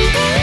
you